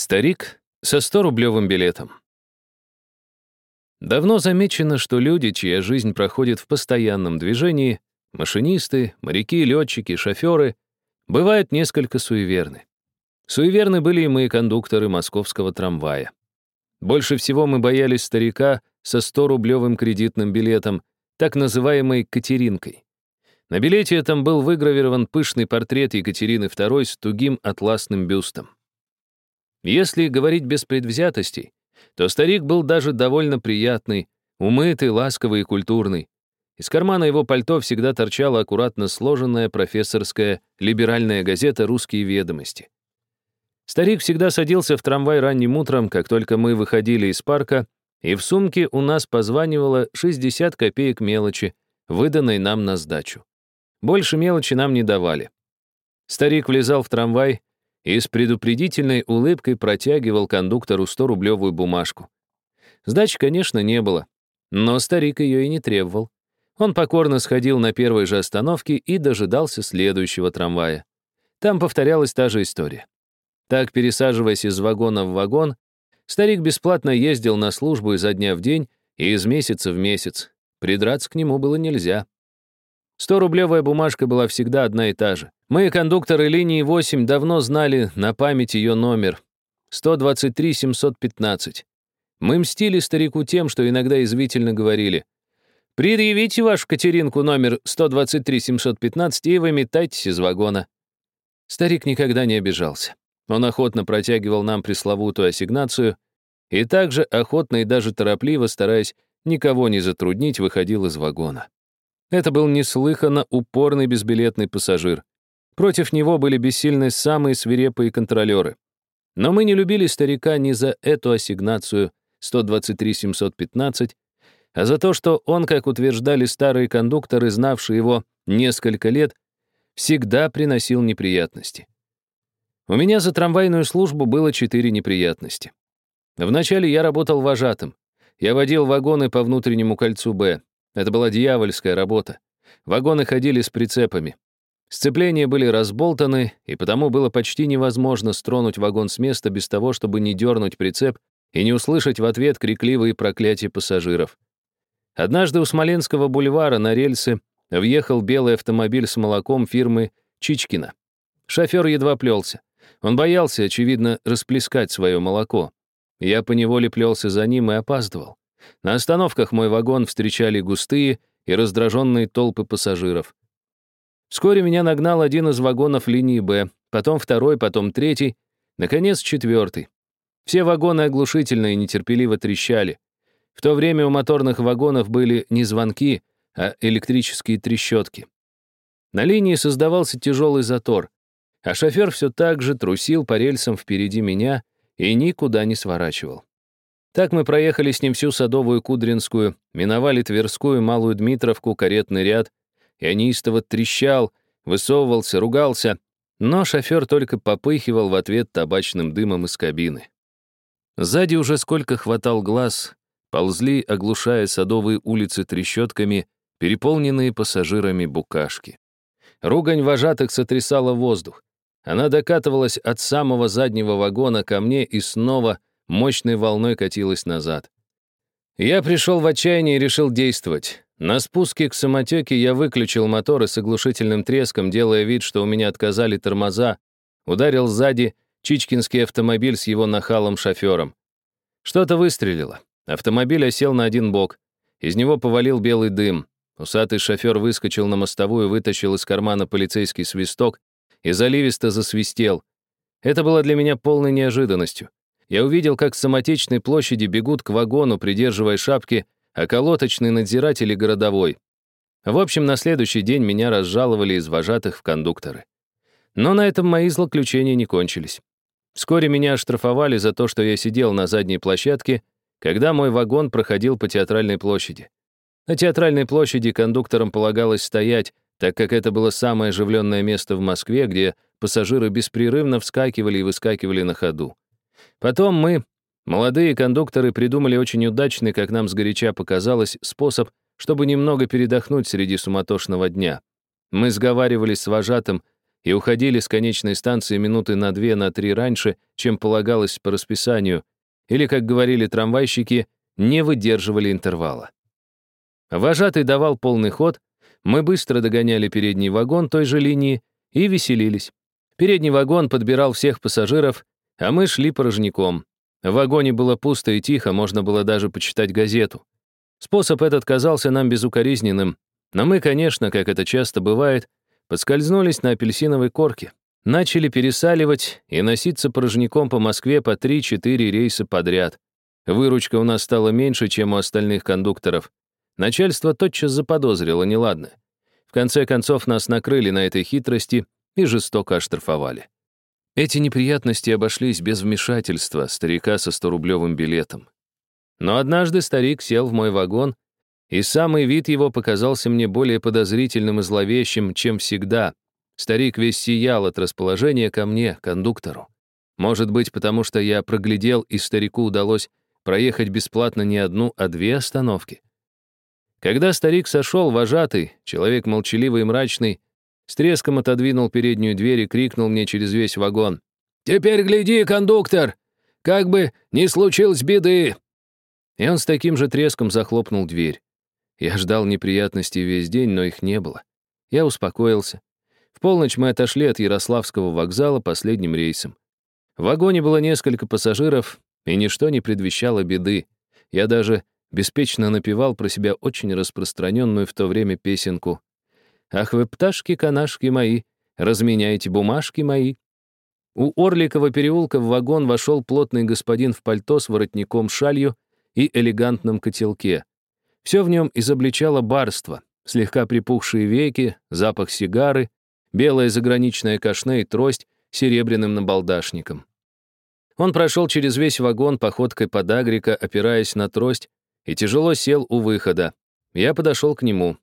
Старик со 100-рублевым билетом. Давно замечено, что люди, чья жизнь проходит в постоянном движении, машинисты, моряки, летчики, шоферы, бывают несколько суеверны. Суеверны были и мы, кондукторы московского трамвая. Больше всего мы боялись старика со 100-рублевым кредитным билетом, так называемой «Катеринкой». На билете этом был выгравирован пышный портрет Екатерины II с тугим атласным бюстом. Если говорить без предвзятостей, то старик был даже довольно приятный, умытый, ласковый и культурный. Из кармана его пальто всегда торчала аккуратно сложенная профессорская либеральная газета «Русские ведомости». Старик всегда садился в трамвай ранним утром, как только мы выходили из парка, и в сумке у нас позванивало 60 копеек мелочи, выданной нам на сдачу. Больше мелочи нам не давали. Старик влезал в трамвай, и с предупредительной улыбкой протягивал кондуктору 100-рублевую бумажку. Сдачи, конечно, не было, но старик ее и не требовал. Он покорно сходил на первой же остановке и дожидался следующего трамвая. Там повторялась та же история. Так, пересаживаясь из вагона в вагон, старик бесплатно ездил на службу изо дня в день и из месяца в месяц. Придраться к нему было нельзя. 100-рублевая бумажка была всегда одна и та же. Мы, кондукторы линии 8, давно знали на память ее номер. 123-715. Мы мстили старику тем, что иногда извительно говорили. «Предъявите вашу Катеринку номер 123-715 и выметайтесь из вагона». Старик никогда не обижался. Он охотно протягивал нам пресловутую ассигнацию и также охотно и даже торопливо, стараясь никого не затруднить, выходил из вагона. Это был неслыханно упорный безбилетный пассажир. Против него были бессильны самые свирепые контролеры. Но мы не любили старика не за эту ассигнацию 123-715, а за то, что он, как утверждали старые кондукторы, знавшие его несколько лет, всегда приносил неприятности. У меня за трамвайную службу было четыре неприятности. Вначале я работал вожатым. Я водил вагоны по внутреннему кольцу «Б». Это была дьявольская работа. Вагоны ходили с прицепами. Сцепления были разболтаны, и потому было почти невозможно стронуть вагон с места без того, чтобы не дернуть прицеп и не услышать в ответ крикливые проклятия пассажиров. Однажды у Смоленского бульвара на рельсы въехал белый автомобиль с молоком фирмы Чичкина. Шофер едва плелся. Он боялся, очевидно, расплескать свое молоко. Я поневоле плелся за ним и опаздывал. На остановках мой вагон встречали густые и раздраженные толпы пассажиров. Вскоре меня нагнал один из вагонов линии «Б», потом второй, потом третий, наконец, четвертый. Все вагоны оглушительно и нетерпеливо трещали. В то время у моторных вагонов были не звонки, а электрические трещотки. На линии создавался тяжелый затор, а шофер все так же трусил по рельсам впереди меня и никуда не сворачивал. Так мы проехали с ним всю Садовую Кудринскую, миновали Тверскую, Малую Дмитровку, каретный ряд. Я неистово трещал, высовывался, ругался, но шофер только попыхивал в ответ табачным дымом из кабины. Сзади уже сколько хватал глаз, ползли, оглушая садовые улицы трещотками, переполненные пассажирами букашки. Ругань вожатых сотрясала воздух. Она докатывалась от самого заднего вагона ко мне и снова мощной волной катилась назад. Я пришел в отчаяние и решил действовать. На спуске к самотеке я выключил мотор и с оглушительным треском, делая вид, что у меня отказали тормоза, ударил сзади чичкинский автомобиль с его нахалом шофером. Что-то выстрелило. Автомобиль осел на один бок. Из него повалил белый дым. Усатый шофер выскочил на мостовую, вытащил из кармана полицейский свисток и заливисто засвистел. Это было для меня полной неожиданностью я увидел, как с самотечной площади бегут к вагону, придерживая шапки, околоточный надзиратель и городовой. В общем, на следующий день меня разжаловали из вожатых в кондукторы. Но на этом мои злоключения не кончились. Вскоре меня оштрафовали за то, что я сидел на задней площадке, когда мой вагон проходил по театральной площади. На театральной площади кондукторам полагалось стоять, так как это было самое оживленное место в Москве, где пассажиры беспрерывно вскакивали и выскакивали на ходу. Потом мы, молодые кондукторы, придумали очень удачный, как нам сгоряча показалось, способ, чтобы немного передохнуть среди суматошного дня. Мы сговаривались с вожатым, и уходили с конечной станции минуты на две, на три раньше, чем полагалось по расписанию, или, как говорили трамвайщики, не выдерживали интервала. Вожатый давал полный ход, мы быстро догоняли передний вагон той же линии и веселились. Передний вагон подбирал всех пассажиров, а мы шли порожняком. В вагоне было пусто и тихо, можно было даже почитать газету. Способ этот казался нам безукоризненным, но мы, конечно, как это часто бывает, подскользнулись на апельсиновой корке, начали пересаливать и носиться порожняком по Москве по 3-4 рейса подряд. Выручка у нас стала меньше, чем у остальных кондукторов. Начальство тотчас заподозрило неладное. В конце концов нас накрыли на этой хитрости и жестоко оштрафовали. Эти неприятности обошлись без вмешательства старика со 100-рублевым билетом. Но однажды старик сел в мой вагон, и самый вид его показался мне более подозрительным и зловещим, чем всегда. Старик весь сиял от расположения ко мне, кондуктору. Может быть, потому что я проглядел, и старику удалось проехать бесплатно не одну, а две остановки. Когда старик сошел, вожатый, человек молчаливый и мрачный, с треском отодвинул переднюю дверь и крикнул мне через весь вагон. «Теперь гляди, кондуктор! Как бы не случилось беды!» И он с таким же треском захлопнул дверь. Я ждал неприятностей весь день, но их не было. Я успокоился. В полночь мы отошли от Ярославского вокзала последним рейсом. В вагоне было несколько пассажиров, и ничто не предвещало беды. Я даже беспечно напевал про себя очень распространенную в то время песенку «Ах вы, пташки-канашки мои, разменяйте бумажки мои». У Орликова переулка в вагон вошел плотный господин в пальто с воротником-шалью и элегантном котелке. Все в нем изобличало барство, слегка припухшие веки, запах сигары, белая заграничная кашне и трость серебряным набалдашником. Он прошел через весь вагон походкой подагрика, опираясь на трость, и тяжело сел у выхода. Я подошел к нему.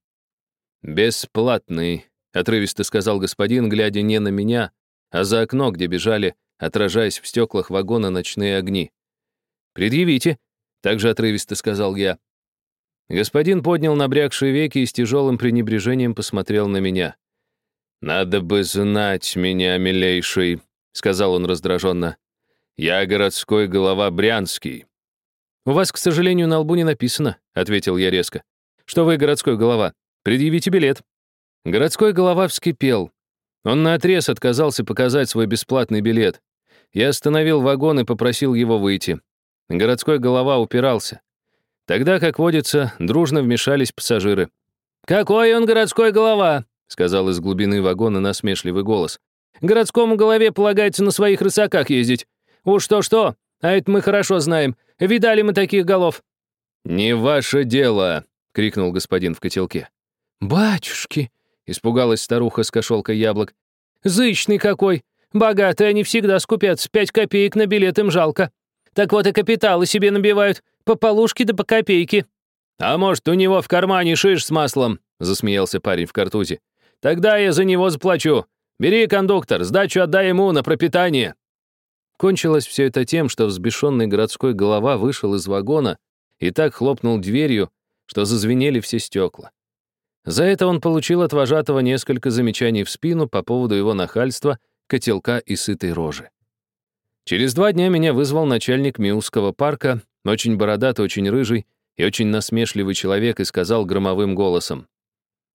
«Бесплатный», — отрывисто сказал господин, глядя не на меня, а за окно, где бежали, отражаясь в стеклах вагона ночные огни. «Предъявите», — также отрывисто сказал я. Господин поднял набрякшие веки и с тяжелым пренебрежением посмотрел на меня. «Надо бы знать меня, милейший», — сказал он раздраженно. «Я городской голова Брянский». «У вас, к сожалению, на лбу не написано», — ответил я резко. «Что вы городской голова? Предъявите билет». Городской голова вскипел. Он наотрез отказался показать свой бесплатный билет. Я остановил вагон и попросил его выйти. Городской голова упирался. Тогда, как водится, дружно вмешались пассажиры. «Какой он городской голова?» — сказал из глубины вагона насмешливый голос. «Городскому голове полагается на своих рысаках ездить. Уж то-что, а это мы хорошо знаем. Видали мы таких голов». «Не ваше дело!» — крикнул господин в котелке. «Батюшки!» — испугалась старуха с кошелкой яблок. «Зычный какой! Богатые они всегда скупятся, пять копеек на билет им жалко. Так вот и капиталы себе набивают, по полушке да по копейке». «А может, у него в кармане шиш с маслом?» — засмеялся парень в картузе. «Тогда я за него заплачу. Бери, кондуктор, сдачу отдай ему на пропитание». Кончилось все это тем, что взбешенный городской голова вышел из вагона и так хлопнул дверью, что зазвенели все стекла. За это он получил от вожатого несколько замечаний в спину по поводу его нахальства, котелка и сытой рожи. Через два дня меня вызвал начальник Миусского парка, очень бородатый, очень рыжий и очень насмешливый человек, и сказал громовым голосом.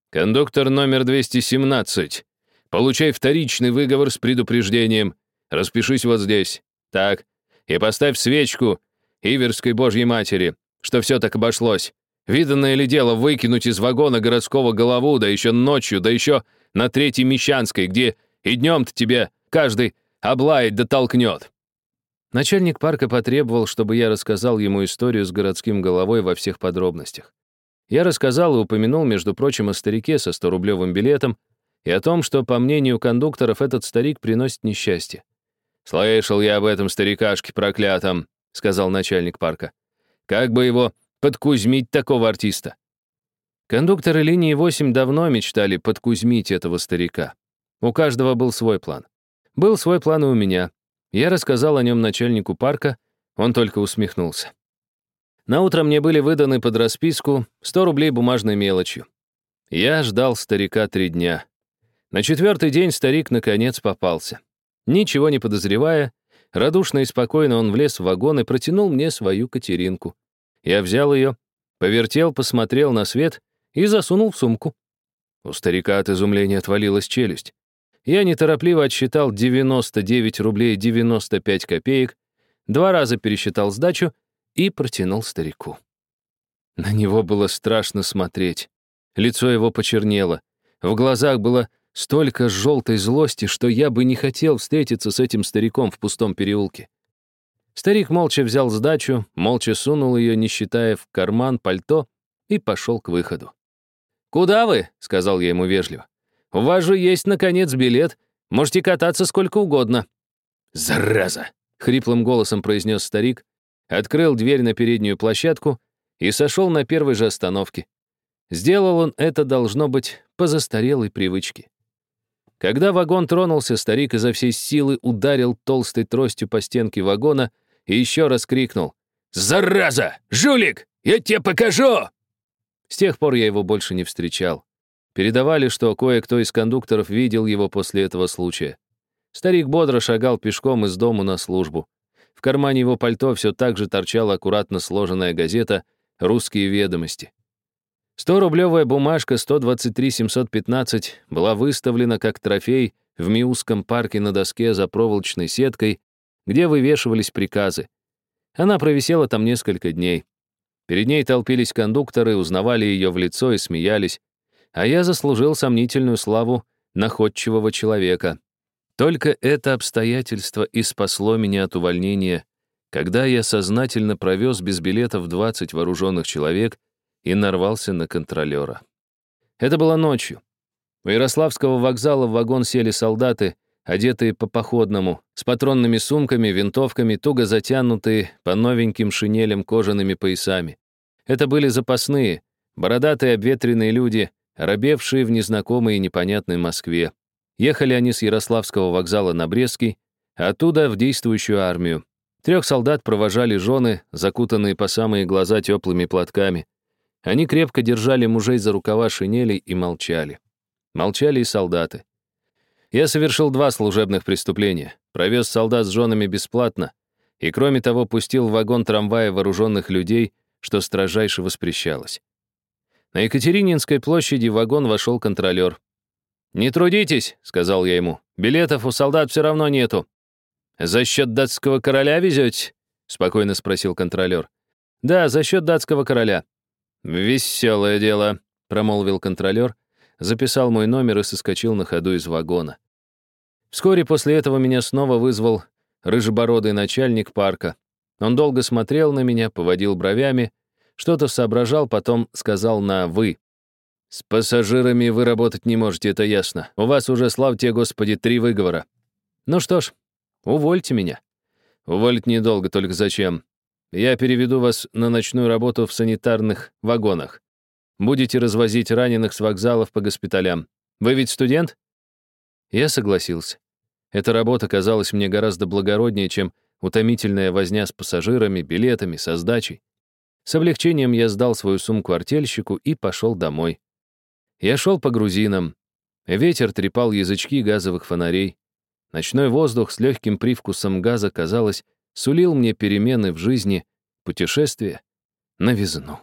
«Кондуктор номер 217, получай вторичный выговор с предупреждением. Распишись вот здесь. Так. И поставь свечку Иверской Божьей Матери, что все так обошлось. Виданное ли дело выкинуть из вагона городского голову, да еще ночью, да еще на Третьей Мещанской, где и днем-то тебе каждый облает да толкнет. Начальник парка потребовал, чтобы я рассказал ему историю с городским головой во всех подробностях. Я рассказал и упомянул, между прочим, о старике со 100-рублевым билетом и о том, что, по мнению кондукторов, этот старик приносит несчастье. «Слышал я об этом старикашке проклятом», — сказал начальник парка. «Как бы его подкузмить такого артиста?» Кондукторы линии 8 давно мечтали подкузмить этого старика. У каждого был свой план. Был свой план и у меня. Я рассказал о нем начальнику парка, он только усмехнулся. На утро мне были выданы под расписку 100 рублей бумажной мелочью. Я ждал старика три дня. На четвертый день старик наконец попался. Ничего не подозревая, радушно и спокойно он влез в вагон и протянул мне свою Катеринку. Я взял ее, повертел, посмотрел на свет и засунул в сумку. У старика от изумления отвалилась челюсть. Я неторопливо отсчитал 99 рублей 95 копеек, два раза пересчитал сдачу и протянул старику. На него было страшно смотреть. Лицо его почернело. В глазах было столько желтой злости, что я бы не хотел встретиться с этим стариком в пустом переулке. Старик молча взял сдачу, молча сунул ее, не считая, в карман пальто и пошел к выходу. «Куда вы?» — сказал я ему вежливо. «У вас же есть, наконец, билет. Можете кататься сколько угодно». «Зараза!» — хриплым голосом произнес старик, открыл дверь на переднюю площадку и сошел на первой же остановке. Сделал он это, должно быть, по застарелой привычке. Когда вагон тронулся, старик изо всей силы ударил толстой тростью по стенке вагона и еще раз крикнул «Зараза! Жулик! Я тебе покажу!» С тех пор я его больше не встречал. Передавали, что кое-кто из кондукторов видел его после этого случая. Старик бодро шагал пешком из дому на службу. В кармане его пальто все так же торчала аккуратно сложенная газета «Русские ведомости». 100-рублевая бумажка 123-715 была выставлена как трофей в Миусском парке на доске за проволочной сеткой, где вывешивались приказы. Она провисела там несколько дней. Перед ней толпились кондукторы, узнавали ее в лицо и смеялись, а я заслужил сомнительную славу находчивого человека. Только это обстоятельство и спасло меня от увольнения, когда я сознательно провез без билетов 20 вооруженных человек и нарвался на контролера. Это было ночью. У Ярославского вокзала в вагон сели солдаты, одетые по походному, с патронными сумками, винтовками, туго затянутые по новеньким шинелям кожаными поясами. Это были запасные, бородатые обветренные люди, робевшие в незнакомой и непонятной Москве. Ехали они с Ярославского вокзала на Брестский, а оттуда в действующую армию. Трех солдат провожали жены, закутанные по самые глаза теплыми платками. Они крепко держали мужей за рукава шинелей и молчали. Молчали и солдаты. Я совершил два служебных преступления. Провез солдат с женами бесплатно и, кроме того, пустил в вагон трамвая вооруженных людей, что строжайше воспрещалось. На Екатерининской площади в вагон вошел контролер. «Не трудитесь», — сказал я ему, — «билетов у солдат все равно нету». «За счет датского короля везете?» — спокойно спросил контролер. «Да, за счет датского короля». «Веселое дело», — промолвил контролер, записал мой номер и соскочил на ходу из вагона. Вскоре после этого меня снова вызвал рыжебородый начальник парка. Он долго смотрел на меня, поводил бровями, что-то соображал, потом сказал на «вы». «С пассажирами вы работать не можете, это ясно. У вас уже, славьте Господи, три выговора. Ну что ж, увольте меня». «Уволить недолго, только зачем? Я переведу вас на ночную работу в санитарных вагонах. Будете развозить раненых с вокзалов по госпиталям. Вы ведь студент?» Я согласился. Эта работа казалась мне гораздо благороднее, чем утомительная возня с пассажирами, билетами, со сдачей. С облегчением я сдал свою сумку артельщику и пошел домой. Я шел по грузинам. Ветер трепал язычки газовых фонарей. Ночной воздух с легким привкусом газа, казалось, сулил мне перемены в жизни, путешествие, новизну.